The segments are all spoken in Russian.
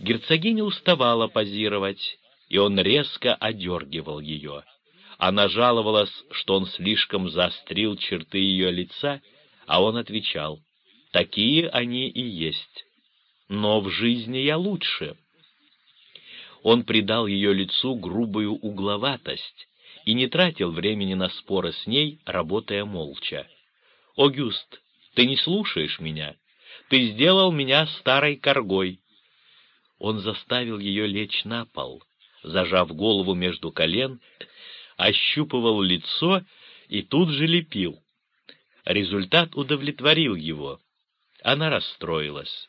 Герцогиня уставала позировать, и он резко одергивал ее. Она жаловалась, что он слишком заострил черты ее лица, а он отвечал, «Такие они и есть. Но в жизни я лучше». Он придал ее лицу грубую угловатость и не тратил времени на споры с ней, работая молча. «Огюст, ты не слушаешь меня. Ты сделал меня старой коргой». Он заставил ее лечь на пол, зажав голову между колен, ощупывал лицо и тут же лепил. Результат удовлетворил его. Она расстроилась.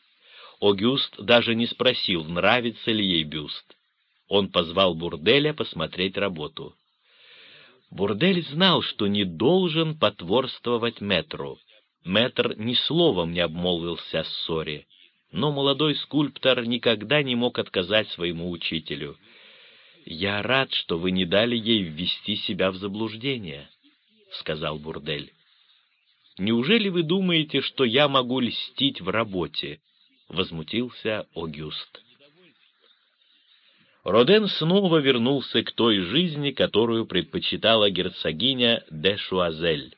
Огюст даже не спросил, нравится ли ей бюст. Он позвал Бурделя посмотреть работу. Бурдель знал, что не должен потворствовать метру. Метр ни словом не обмолвился о ссоре, но молодой скульптор никогда не мог отказать своему учителю. «Я рад, что вы не дали ей ввести себя в заблуждение», — сказал Бурдель. «Неужели вы думаете, что я могу льстить в работе?» — возмутился Огюст. Роден снова вернулся к той жизни, которую предпочитала герцогиня де Шуазель.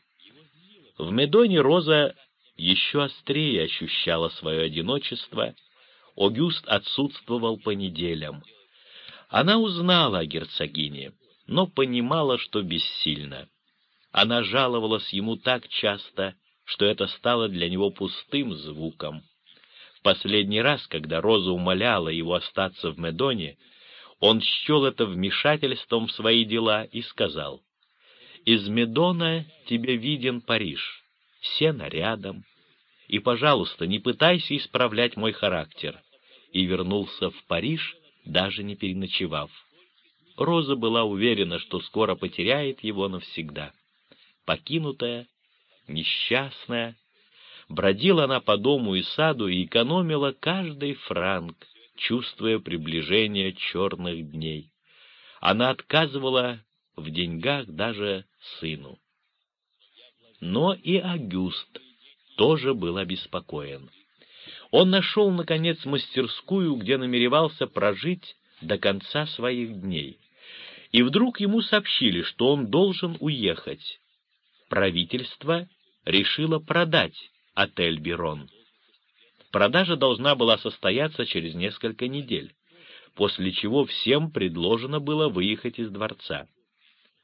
В Медоне Роза еще острее ощущала свое одиночество, Огюст отсутствовал по неделям. Она узнала о герцогине, но понимала, что бессильна. Она жаловалась ему так часто, что это стало для него пустым звуком. В последний раз, когда Роза умоляла его остаться в Медоне, он счел это вмешательством в свои дела и сказал, «Из Медона тебе виден Париж, сено рядом, и, пожалуйста, не пытайся исправлять мой характер», и вернулся в Париж, даже не переночевав. Роза была уверена, что скоро потеряет его навсегда. Покинутая, несчастная, бродила она по дому и саду и экономила каждый франк, чувствуя приближение черных дней. Она отказывала в деньгах даже сыну. Но и Агюст тоже был обеспокоен. Он нашел, наконец, мастерскую, где намеревался прожить до конца своих дней. И вдруг ему сообщили, что он должен уехать. Правительство решило продать отель «Берон». Продажа должна была состояться через несколько недель, после чего всем предложено было выехать из дворца.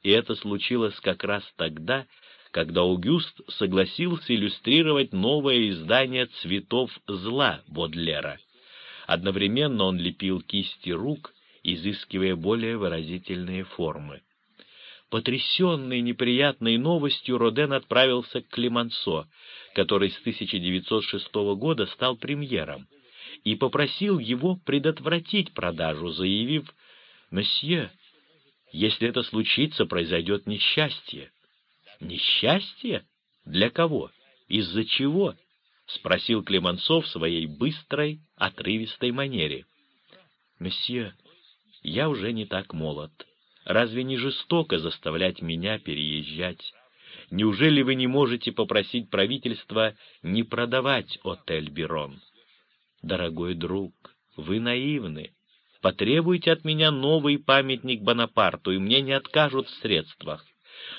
И это случилось как раз тогда, когда Аугюст согласился иллюстрировать новое издание «Цветов зла» Бодлера. Одновременно он лепил кисти рук, изыскивая более выразительные формы. Потрясенный неприятной новостью, Роден отправился к Климансо, который с 1906 года стал премьером, и попросил его предотвратить продажу, заявив, «Месье, если это случится, произойдет несчастье». «Несчастье? Для кого? Из-за чего?» — спросил Клемансо в своей быстрой, отрывистой манере. «Месье, я уже не так молод. Разве не жестоко заставлять меня переезжать? Неужели вы не можете попросить правительства не продавать отель Берон? Дорогой друг, вы наивны. Потребуйте от меня новый памятник Бонапарту, и мне не откажут в средствах.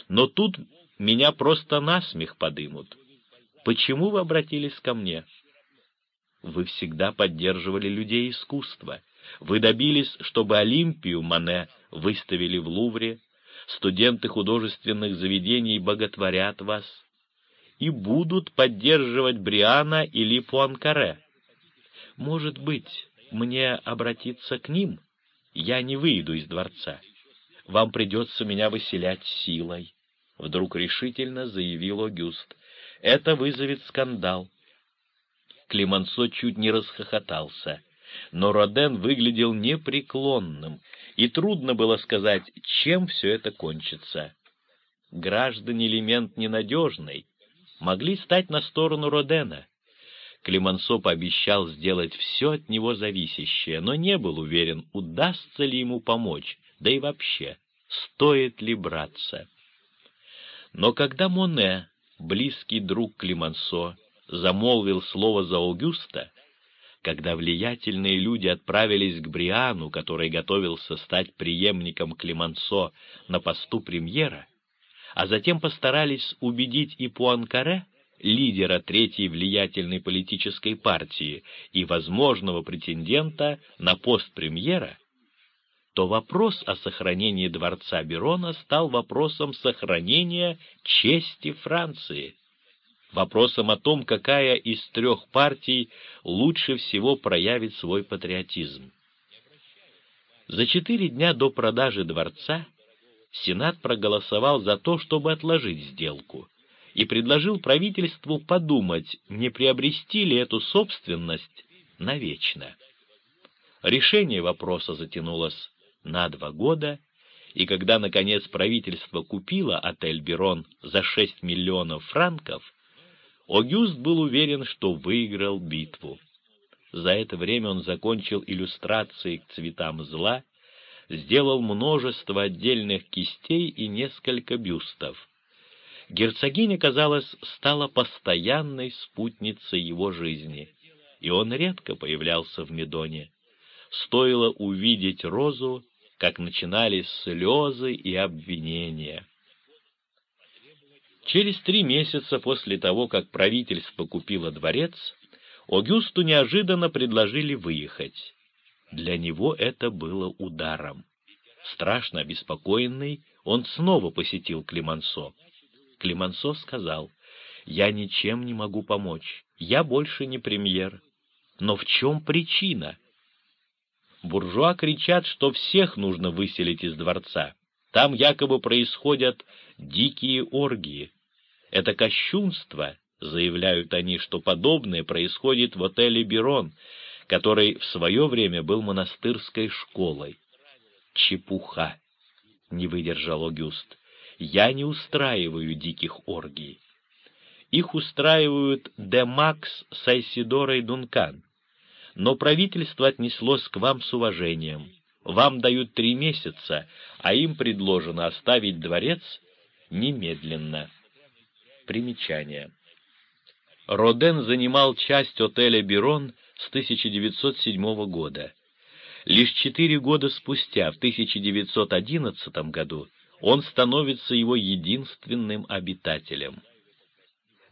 Но тут меня просто насмех подымут. Почему вы обратились ко мне? Вы всегда поддерживали людей искусства. Вы добились, чтобы Олимпию Мане выставили в Лувре, студенты художественных заведений боготворят вас и будут поддерживать Бриана или Пуанкаре. Может быть, мне обратиться к ним? Я не выйду из дворца. Вам придется меня выселять силой. Вдруг решительно заявил Огюст. Это вызовет скандал. Климансо чуть не расхохотался но Роден выглядел непреклонным, и трудно было сказать, чем все это кончится. Граждане элемент ненадежный могли стать на сторону Родена. Климансо пообещал сделать все от него зависящее, но не был уверен, удастся ли ему помочь, да и вообще, стоит ли браться. Но когда Моне, близкий друг Климансо, замолвил слово за Аугуста, Когда влиятельные люди отправились к Бриану, который готовился стать преемником Климансо на посту премьера, а затем постарались убедить и Пуанкаре, лидера третьей влиятельной политической партии и возможного претендента на пост премьера, то вопрос о сохранении дворца Берона стал вопросом сохранения чести Франции, вопросом о том, какая из трех партий лучше всего проявит свой патриотизм. За четыре дня до продажи дворца Сенат проголосовал за то, чтобы отложить сделку, и предложил правительству подумать, не приобрести ли эту собственность навечно. Решение вопроса затянулось на два года, и когда, наконец, правительство купило отель «Берон» за 6 миллионов франков, Огюст был уверен, что выиграл битву. За это время он закончил иллюстрации к цветам зла, сделал множество отдельных кистей и несколько бюстов. Герцогиня, казалось, стала постоянной спутницей его жизни, и он редко появлялся в Медоне. Стоило увидеть Розу, как начинались слезы и обвинения. Через три месяца после того, как правительство купило дворец, Огюсту неожиданно предложили выехать. Для него это было ударом. Страшно обеспокоенный, он снова посетил Климансо. Климансо сказал, «Я ничем не могу помочь, я больше не премьер. Но в чем причина?» Буржуа кричат, что всех нужно выселить из дворца. Там якобы происходят дикие оргии. Это кощунство, заявляют они, что подобное происходит в отеле «Берон», который в свое время был монастырской школой. Чепуха, не выдержал Огюст. Я не устраиваю диких оргий. Их устраивают Демакс с Айсидорой Дункан. Но правительство отнеслось к вам с уважением. Вам дают три месяца, а им предложено оставить дворец немедленно. Примечание. Роден занимал часть отеля «Бирон» с 1907 года. Лишь четыре года спустя, в 1911 году, он становится его единственным обитателем.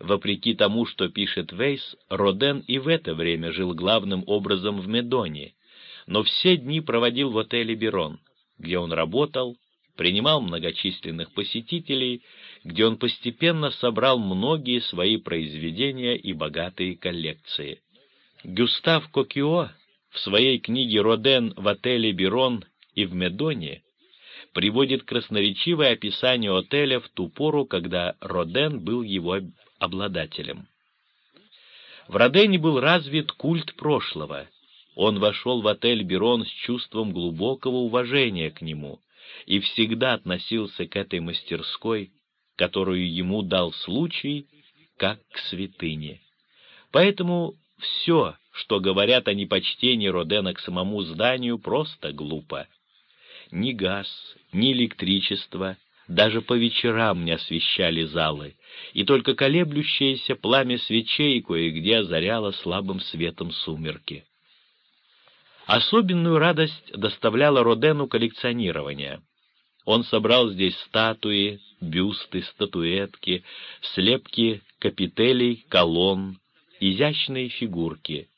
Вопреки тому, что пишет Вейс, Роден и в это время жил главным образом в Медоне, но все дни проводил в отеле «Берон», где он работал, принимал многочисленных посетителей, где он постепенно собрал многие свои произведения и богатые коллекции. Гюстав Кокио в своей книге «Роден в отеле Берон и в Медоне» приводит красноречивое описание отеля в ту пору, когда Роден был его обладателем. В Родене был развит культ прошлого. Он вошел в отель Берон с чувством глубокого уважения к нему и всегда относился к этой мастерской, которую ему дал случай, как к святыне. Поэтому все, что говорят о непочтении Родена к самому зданию, просто глупо. Ни газ, ни электричество, даже по вечерам не освещали залы, и только колеблющееся пламя свечей кое-где озаряло слабым светом сумерки. Особенную радость доставляло Родену коллекционирование. Он собрал здесь статуи, бюсты, статуэтки, слепки капителей, колонн, изящные фигурки.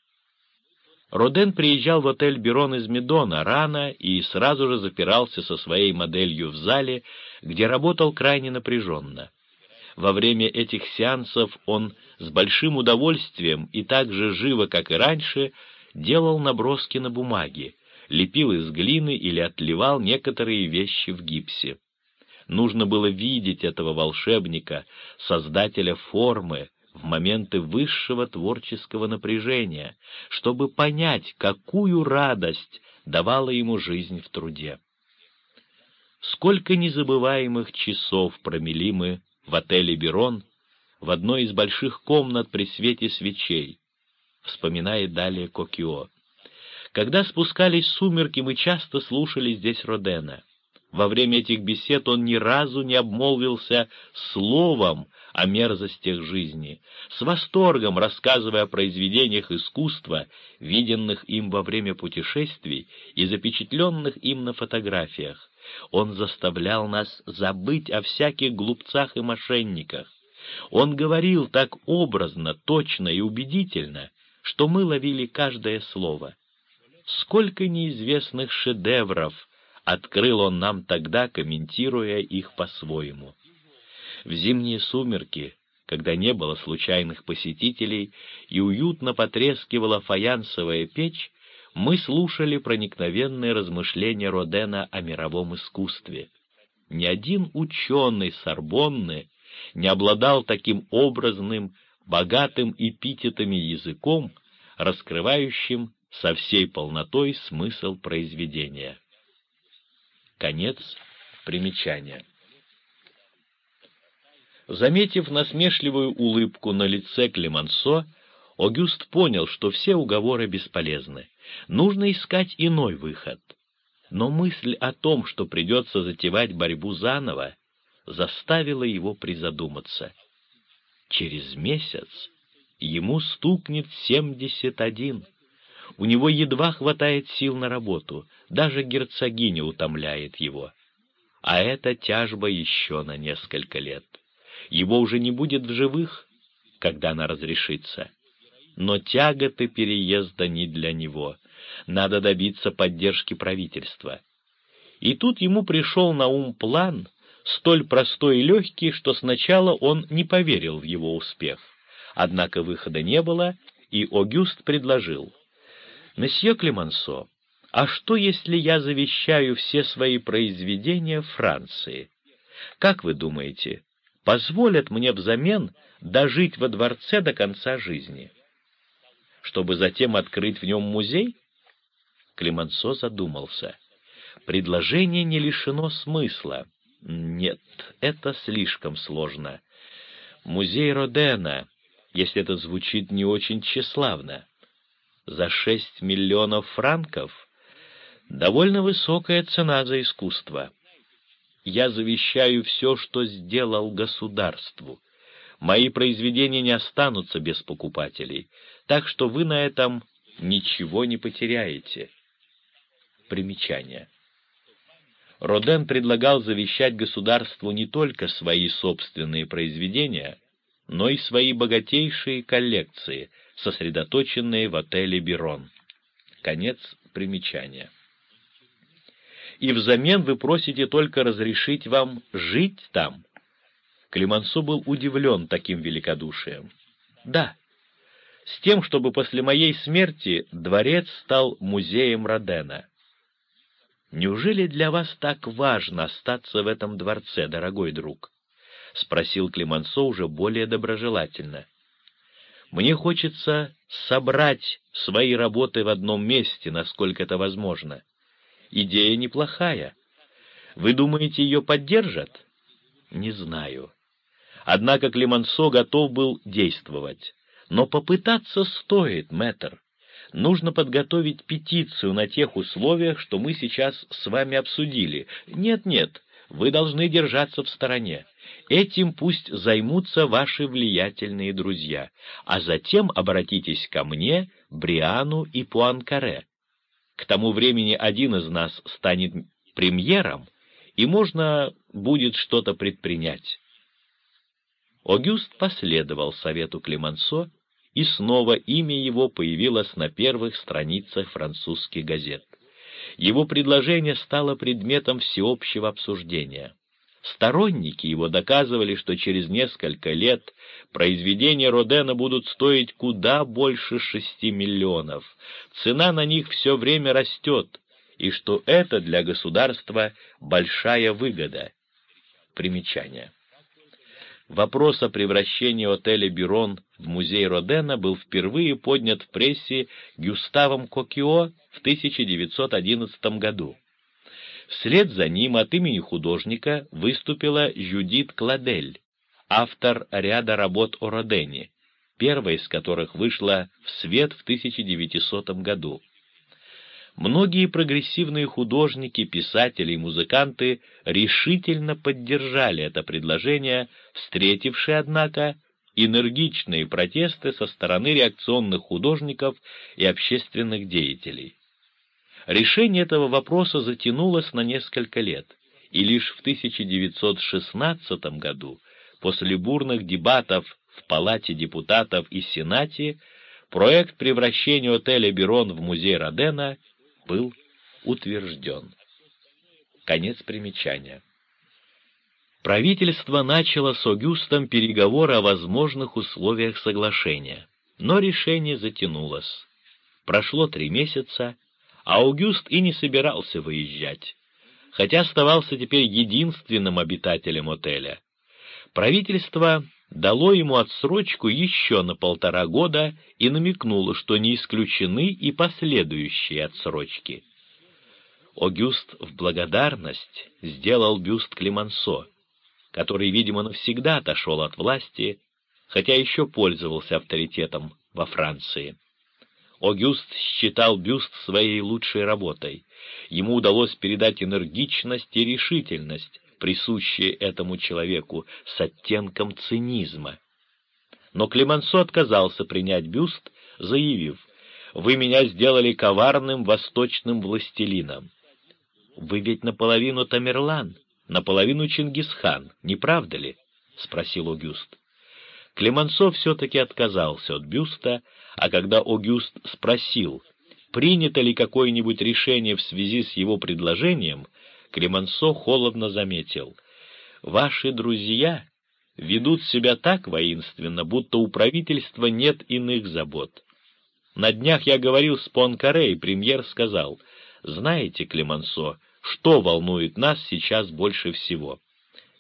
Роден приезжал в отель «Берон» из Медона рано и сразу же запирался со своей моделью в зале, где работал крайне напряженно. Во время этих сеансов он с большим удовольствием и так же живо, как и раньше, делал наброски на бумаге, лепил из глины или отливал некоторые вещи в гипсе. Нужно было видеть этого волшебника, создателя формы, в моменты высшего творческого напряжения, чтобы понять, какую радость давала ему жизнь в труде. Сколько незабываемых часов промели мы в отеле «Берон» в одной из больших комнат при свете свечей, вспоминает далее Кокио. Когда спускались сумерки, мы часто слушали здесь Родена. Во время этих бесед он ни разу не обмолвился словом о мерзостях жизни, с восторгом рассказывая о произведениях искусства, виденных им во время путешествий и запечатленных им на фотографиях. Он заставлял нас забыть о всяких глупцах и мошенниках. Он говорил так образно, точно и убедительно, что мы ловили каждое слово. Сколько неизвестных шедевров открыл он нам тогда, комментируя их по-своему. В зимние сумерки, когда не было случайных посетителей и уютно потрескивала фаянсовая печь, мы слушали проникновенные размышления Родена о мировом искусстве. Ни один ученый Сорбонны не обладал таким образным, богатым эпитетами языком, раскрывающим со всей полнотой смысл произведения. Конец примечания. Заметив насмешливую улыбку на лице Клемансо, Огюст понял, что все уговоры бесполезны. Нужно искать иной выход. Но мысль о том, что придется затевать борьбу заново, заставила его призадуматься. Через месяц ему стукнет семьдесят один. У него едва хватает сил на работу, даже герцогиня утомляет его. А это тяжба еще на несколько лет. Его уже не будет в живых, когда она разрешится. Но тяготы переезда не для него. Надо добиться поддержки правительства. И тут ему пришел на ум план, столь простой и легкий, что сначала он не поверил в его успех. Однако выхода не было, и Огюст предложил. «Месье Клемансо, а что, если я завещаю все свои произведения Франции? Как вы думаете, позволят мне взамен дожить во дворце до конца жизни? Чтобы затем открыть в нем музей?» Клемансо задумался. Предложение не лишено смысла. Нет, это слишком сложно. Музей Родена, если это звучит не очень тщеславно. За шесть миллионов франков довольно высокая цена за искусство. Я завещаю все, что сделал государству. Мои произведения не останутся без покупателей, так что вы на этом ничего не потеряете. Примечание. Роден предлагал завещать государству не только свои собственные произведения, но и свои богатейшие коллекции, сосредоточенные в отеле «Бирон». Конец примечания. И взамен вы просите только разрешить вам жить там. Климансо был удивлен таким великодушием. Да, с тем, чтобы после моей смерти дворец стал музеем Родена. «Неужели для вас так важно остаться в этом дворце, дорогой друг?» — спросил Климансо уже более доброжелательно. «Мне хочется собрать свои работы в одном месте, насколько это возможно. Идея неплохая. Вы думаете, ее поддержат?» «Не знаю». Однако Климансо готов был действовать. «Но попытаться стоит, мэтр нужно подготовить петицию на тех условиях, что мы сейчас с вами обсудили. Нет-нет, вы должны держаться в стороне. Этим пусть займутся ваши влиятельные друзья, а затем обратитесь ко мне, Бриану и Пуанкаре. К тому времени один из нас станет премьером, и можно будет что-то предпринять. Огюст последовал совету Клемансо и снова имя его появилось на первых страницах французских газет. Его предложение стало предметом всеобщего обсуждения. Сторонники его доказывали, что через несколько лет произведения Родена будут стоить куда больше шести миллионов. Цена на них все время растет, и что это для государства большая выгода. Примечание. Вопрос о превращении отеля «Бюрон» в музей Родена был впервые поднят в прессе Гюставом Кокио в 1911 году. Вслед за ним от имени художника выступила Жюдит Кладель, автор ряда работ о Родене, первая из которых вышла в свет в 1900 году. Многие прогрессивные художники, писатели и музыканты решительно поддержали это предложение, встретившие, однако, энергичные протесты со стороны реакционных художников и общественных деятелей. Решение этого вопроса затянулось на несколько лет, и лишь в 1916 году, после бурных дебатов в Палате депутатов и Сенате, проект превращения отеля «Берон» в музей Родена был утвержден. Конец примечания. Правительство начало с Огюстом переговоры о возможных условиях соглашения, но решение затянулось. Прошло три месяца, Аугюст и не собирался выезжать, хотя оставался теперь единственным обитателем отеля. Правительство дало ему отсрочку еще на полтора года и намекнуло, что не исключены и последующие отсрочки. Огюст в благодарность сделал бюст Климансо, который, видимо, навсегда отошел от власти, хотя еще пользовался авторитетом во Франции. Огюст считал бюст своей лучшей работой. Ему удалось передать энергичность и решительность, присущие этому человеку, с оттенком цинизма. Но Клемансо отказался принять бюст, заявив, «Вы меня сделали коварным восточным властелином». «Вы ведь наполовину Тамерлан, наполовину Чингисхан, не правда ли?» — спросил Огюст. Клемансо все-таки отказался от бюста, а когда Огюст спросил, принято ли какое-нибудь решение в связи с его предложением, Клемансо холодно заметил, «Ваши друзья ведут себя так воинственно, будто у правительства нет иных забот. На днях я говорил с Понкаре, и премьер сказал, «Знаете, Клемансо, что волнует нас сейчас больше всего?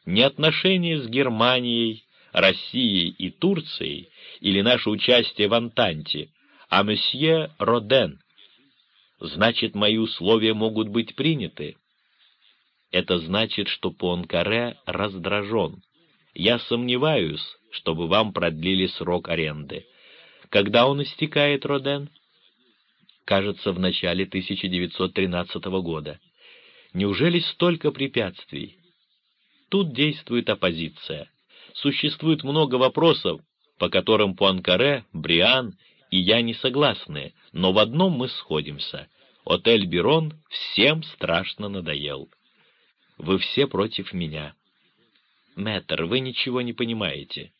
Не отношения с Германией, Россией и Турцией или наше участие в Антанте, а месье Роден. Значит, мои условия могут быть приняты. Это значит, что Пуанкаре раздражен. Я сомневаюсь, чтобы вам продлили срок аренды. Когда он истекает, Роден? Кажется, в начале 1913 года. Неужели столько препятствий? Тут действует оппозиция. Существует много вопросов, по которым Пуанкаре, Бриан и я не согласны, но в одном мы сходимся. Отель Бирон всем страшно надоел. Вы все против меня. Мэтр, вы ничего не понимаете.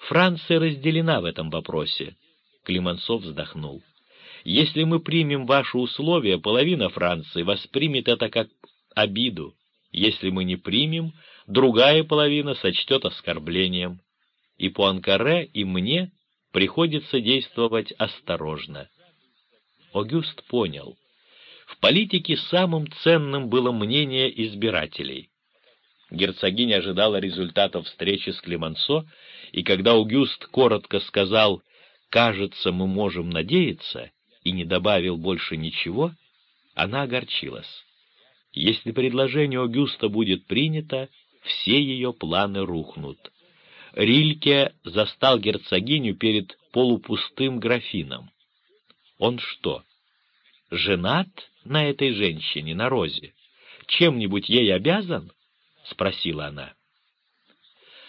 Франция разделена в этом вопросе. Климансов вздохнул. Если мы примем ваши условия, половина Франции воспримет это как обиду. Если мы не примем, другая половина сочтет оскорблением. И Пуанкаре, и мне приходится действовать осторожно. Огюст понял, в политике самым ценным было мнение избирателей. Герцогиня ожидала результатов встречи с Клемансо, и когда Аугюст коротко сказал «кажется, мы можем надеяться», и не добавил больше ничего, она огорчилась. Если предложение Огюста будет принято, все ее планы рухнут. Рильке застал герцогиню перед полупустым графином. Он что, женат на этой женщине, на Розе? Чем-нибудь ей обязан? — спросила она.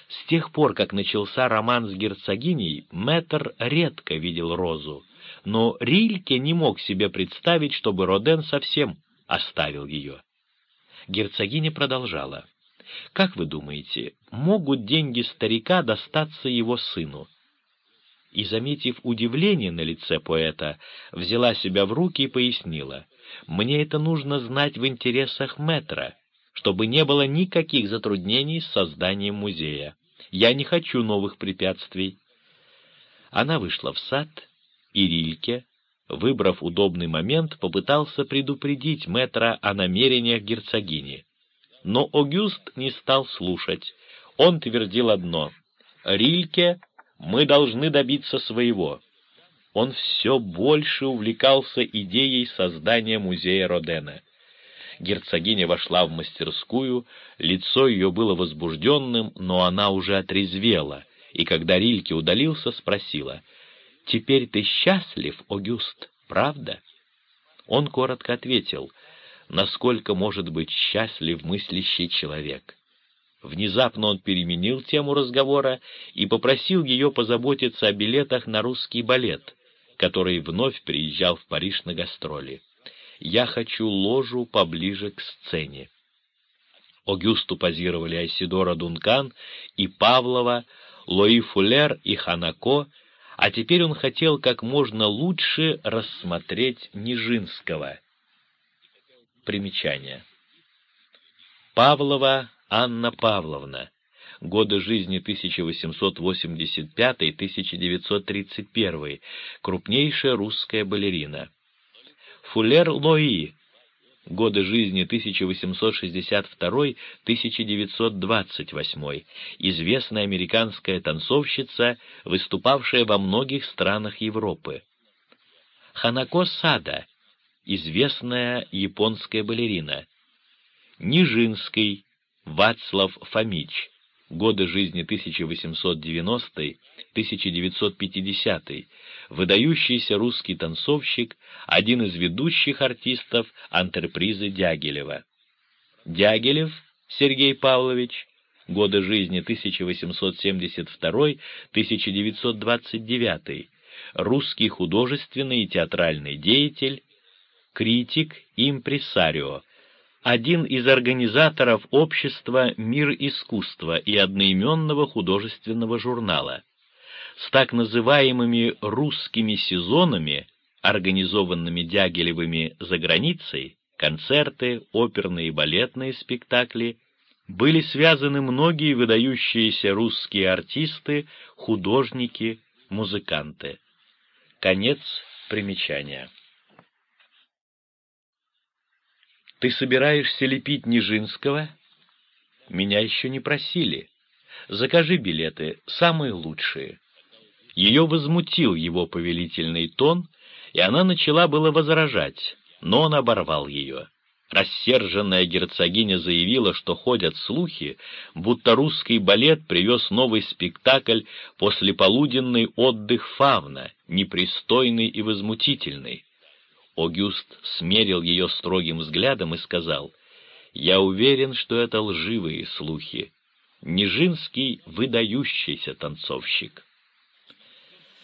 С тех пор, как начался роман с герцогиней, Мэтр редко видел Розу, но Рильке не мог себе представить, чтобы Роден совсем оставил ее. Герцогиня продолжала. «Как вы думаете, могут деньги старика достаться его сыну?» И, заметив удивление на лице поэта, взяла себя в руки и пояснила. «Мне это нужно знать в интересах метра, чтобы не было никаких затруднений с созданием музея. Я не хочу новых препятствий». Она вышла в сад, и Рильке, выбрав удобный момент, попытался предупредить мэтра о намерениях герцогини. Но Огюст не стал слушать. Он твердил одно — «Рильке, мы должны добиться своего». Он все больше увлекался идеей создания музея Родена. Герцогиня вошла в мастерскую, лицо ее было возбужденным, но она уже отрезвела, и когда Рильке удалился, спросила — Теперь ты счастлив, Огюст, правда? Он коротко ответил, насколько может быть счастлив мыслящий человек. Внезапно он переменил тему разговора и попросил ее позаботиться о билетах на русский балет, который вновь приезжал в Париж на гастроли. «Я хочу ложу поближе к сцене». Огюсту позировали Айсидора Дункан и Павлова, Лои Фулер и Ханако, а теперь он хотел как можно лучше рассмотреть Нижинского. Примечание. Павлова Анна Павловна. Годы жизни 1885-1931. Крупнейшая русская балерина. Фулер Лои годы жизни 1862-1928, известная американская танцовщица, выступавшая во многих странах Европы. Ханако Сада, известная японская балерина. Нижинский Вацлав Фомич, годы жизни 1890-1950, выдающийся русский танцовщик, один из ведущих артистов антрепризы Дягилева. Дягилев Сергей Павлович, годы жизни 1872-1929, русский художественный и театральный деятель, критик и импресарио, один из организаторов общества «Мир искусства» и одноименного художественного журнала. С так называемыми «русскими сезонами», организованными Дягилевыми за границей, концерты, оперные и балетные спектакли, были связаны многие выдающиеся русские артисты, художники, музыканты. Конец примечания. Ты собираешься лепить Нижинского? Меня еще не просили. Закажи билеты, самые лучшие. Ее возмутил его повелительный тон, и она начала было возражать, но он оборвал ее. Рассерженная герцогиня заявила, что ходят слухи, будто русский балет привез новый спектакль после полуденный отдых фавна, непристойный и возмутительный. Огюст смерил ее строгим взглядом и сказал, «Я уверен, что это лживые слухи. Нижинский — выдающийся танцовщик».